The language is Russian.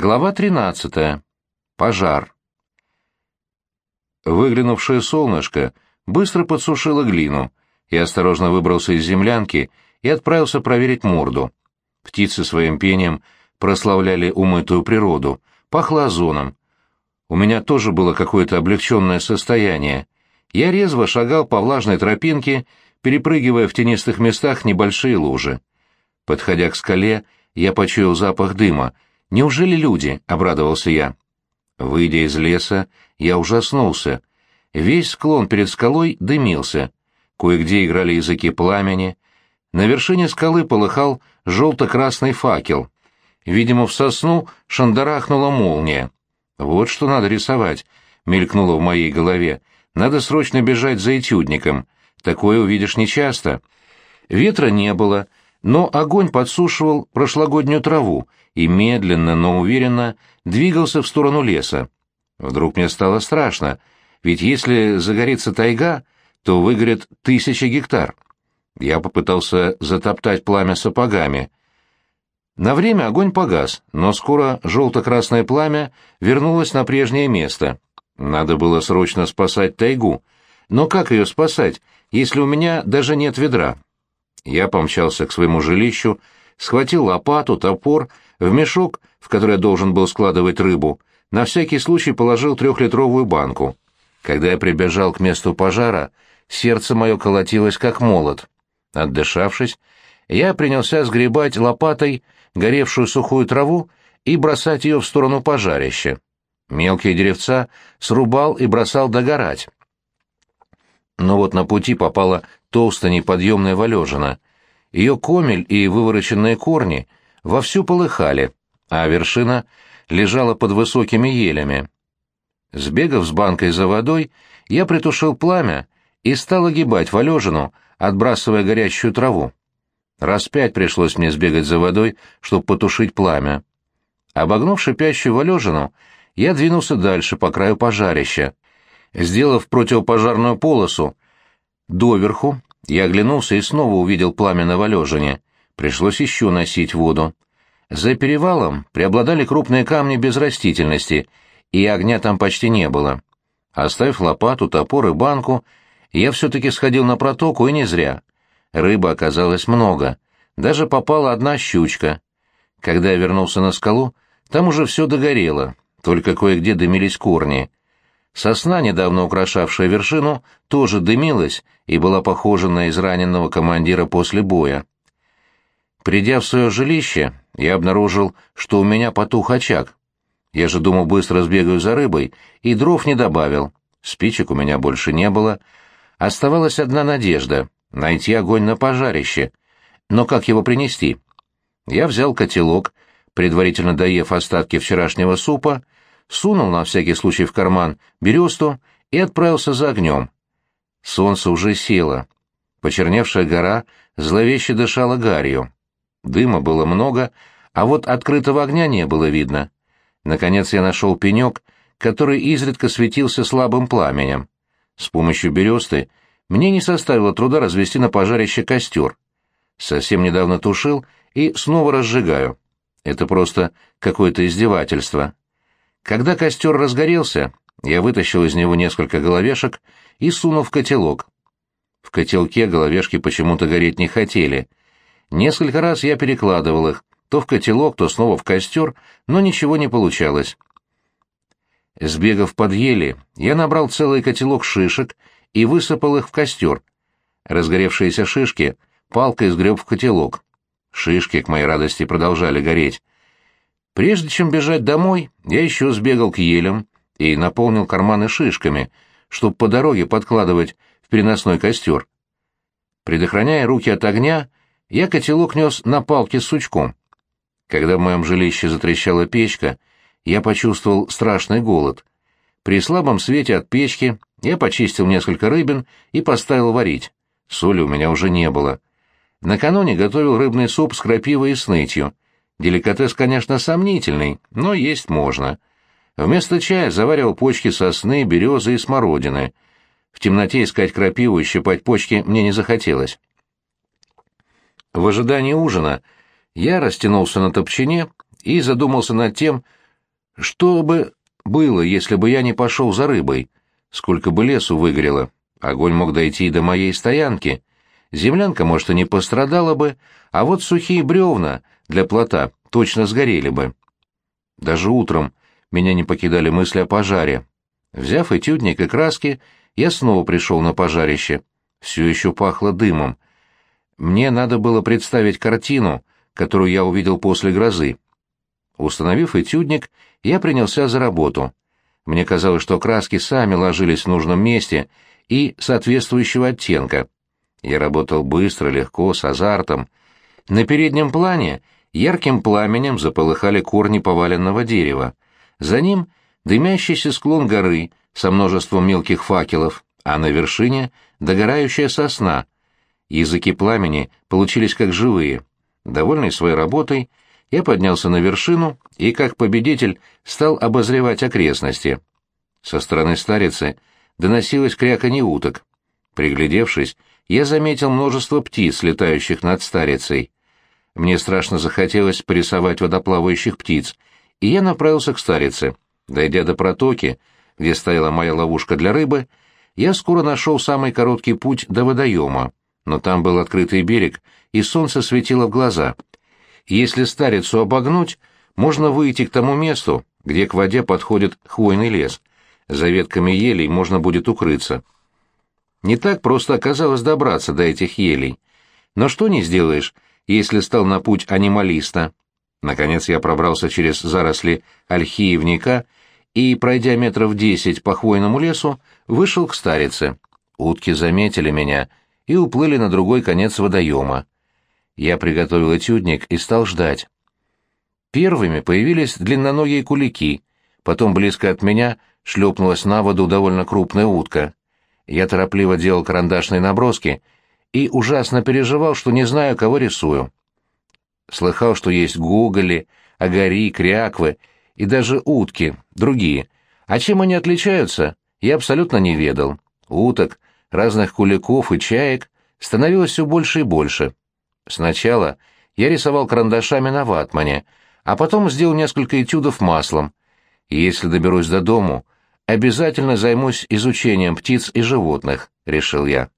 Глава 13. Пожар. Выглянувшее солнышко быстро подсушило глину. Я осторожно выбрался из землянки и отправился проверить морду. Птицы своим пением прославляли умытую природу, пахло озоном. У меня тоже было какое-то облегченное состояние. Я резво шагал по влажной тропинке, перепрыгивая в тенистых местах небольшие лужи. Подходя к скале, я почуял запах дыма — «Неужели люди?» — обрадовался я. Выйдя из леса, я ужаснулся. Весь склон перед скалой дымился. Кое-где играли языки пламени. На вершине скалы полыхал желто-красный факел. Видимо, в сосну шандарахнула молния. «Вот что надо рисовать», — мелькнуло в моей голове. «Надо срочно бежать за этюдником. Такое увидишь нечасто». Ветра не было, но огонь подсушивал прошлогоднюю траву и медленно, но уверенно двигался в сторону леса. Вдруг мне стало страшно, ведь если загорится тайга, то выгорит тысяча гектар. Я попытался затоптать пламя сапогами. На время огонь погас, но скоро желто-красное пламя вернулось на прежнее место. Надо было срочно спасать тайгу. Но как ее спасать, если у меня даже нет ведра? Я помчался к своему жилищу, схватил лопату, топор, в мешок, в который я должен был складывать рыбу, на всякий случай положил трехлитровую банку. Когда я прибежал к месту пожара, сердце мое колотилось как молот. Отдышавшись, я принялся сгребать лопатой горевшую сухую траву и бросать ее в сторону пожарища. Мелкие деревца срубал и бросал догорать. Но вот на пути попала толстая неподъемная валежина. Ее комель и вывороченные корни вовсю полыхали, а вершина лежала под высокими елями. Сбегав с банкой за водой, я притушил пламя и стал огибать валежину, отбрасывая горящую траву. Раз пять пришлось мне сбегать за водой, чтобы потушить пламя. Обогнув шипящую валежину, я двинулся дальше по краю пожарища. Сделав противопожарную полосу, доверху я оглянулся и снова увидел пламя на валежине. Пришлось еще носить воду. За перевалом преобладали крупные камни без растительности, и огня там почти не было. Оставив лопату, топор и банку, я все-таки сходил на протоку, и не зря. Рыбы оказалось много. Даже попала одна щучка. Когда я вернулся на скалу, там уже все догорело, только кое-где дымились корни. Сосна, недавно украшавшая вершину, тоже дымилась и была похожа на израненного командира после боя. Придя в свое жилище, я обнаружил, что у меня потух очаг. Я же думал, быстро сбегаю за рыбой, и дров не добавил. Спичек у меня больше не было. Оставалась одна надежда — найти огонь на пожарище. Но как его принести? Я взял котелок, предварительно доев остатки вчерашнего супа, сунул на всякий случай в карман бересту и отправился за огнем. Солнце уже село. Почерневшая гора зловеще дышала гарью. Дыма было много, а вот открытого огня не было видно. Наконец я нашел пенек, который изредка светился слабым пламенем. С помощью бересты мне не составило труда развести на пожарище костер. Совсем недавно тушил и снова разжигаю. Это просто какое-то издевательство. Когда костер разгорелся, я вытащил из него несколько головешек и сунул в котелок. В котелке головешки почему-то гореть не хотели. Несколько раз я перекладывал их, то в котелок, то снова в костер, но ничего не получалось. Сбегав под ели, я набрал целый котелок шишек и высыпал их в костер. Разгоревшиеся шишки палкой сгреб в котелок. Шишки, к моей радости, продолжали гореть. Прежде чем бежать домой, я еще сбегал к елям и наполнил карманы шишками, чтобы по дороге подкладывать в переносной костер. Предохраняя руки от огня, я котелок нес на палке с сучком. Когда в моем жилище затрещала печка, я почувствовал страшный голод. При слабом свете от печки я почистил несколько рыбин и поставил варить. Соли у меня уже не было. Накануне готовил рыбный суп с крапивой и снытью — Деликатес, конечно, сомнительный, но есть можно. Вместо чая заваривал почки сосны, березы и смородины. В темноте искать крапиву и щипать почки мне не захотелось. В ожидании ужина я растянулся на топчине и задумался над тем, Что бы было, если бы я не пошел за рыбой? Сколько бы лесу выгорело? Огонь мог дойти и до моей стоянки. Землянка, может, и не пострадала бы, а вот сухие бревна для плота точно сгорели бы. Даже утром меня не покидали мысли о пожаре. Взяв этюдник и краски, я снова пришел на пожарище. Все еще пахло дымом. Мне надо было представить картину, которую я увидел после грозы. Установив этюдник, я принялся за работу. Мне казалось, что краски сами ложились в нужном месте и соответствующего оттенка. Я работал быстро, легко, с азартом. На переднем плане ярким пламенем заполыхали корни поваленного дерева. За ним дымящийся склон горы со множеством мелких факелов, а на вершине догорающая сосна. Языки пламени получились как живые. Довольный своей работой, я поднялся на вершину и, как победитель, стал обозревать окрестности. Со стороны старицы доносилось кряканье уток. Приглядевшись, я заметил множество птиц, летающих над старицей. Мне страшно захотелось порисовать водоплавающих птиц, и я направился к старице. Дойдя до протоки, где стояла моя ловушка для рыбы, я скоро нашел самый короткий путь до водоема, но там был открытый берег, и солнце светило в глаза. Если старицу обогнуть, можно выйти к тому месту, где к воде подходит хвойный лес. За ветками елей можно будет укрыться. Не так просто оказалось добраться до этих елей. Но что не сделаешь, если стал на путь анималиста. Наконец я пробрался через заросли ольхиевника и, пройдя метров десять по хвойному лесу, вышел к старице. Утки заметили меня и уплыли на другой конец водоема. Я приготовил этюдник и стал ждать. Первыми появились длинноногие кулики, потом близко от меня шлепнулась на воду довольно крупная утка. Я торопливо делал карандашные наброски и ужасно переживал, что не знаю, кого рисую. Слыхал, что есть гоголи, агари, кряквы и даже утки, другие. А чем они отличаются, я абсолютно не ведал. Уток, разных куликов и чаек становилось все больше и больше. Сначала я рисовал карандашами на ватмане, а потом сделал несколько этюдов маслом. И если доберусь до дому, обязательно займусь изучением птиц и животных, решил я.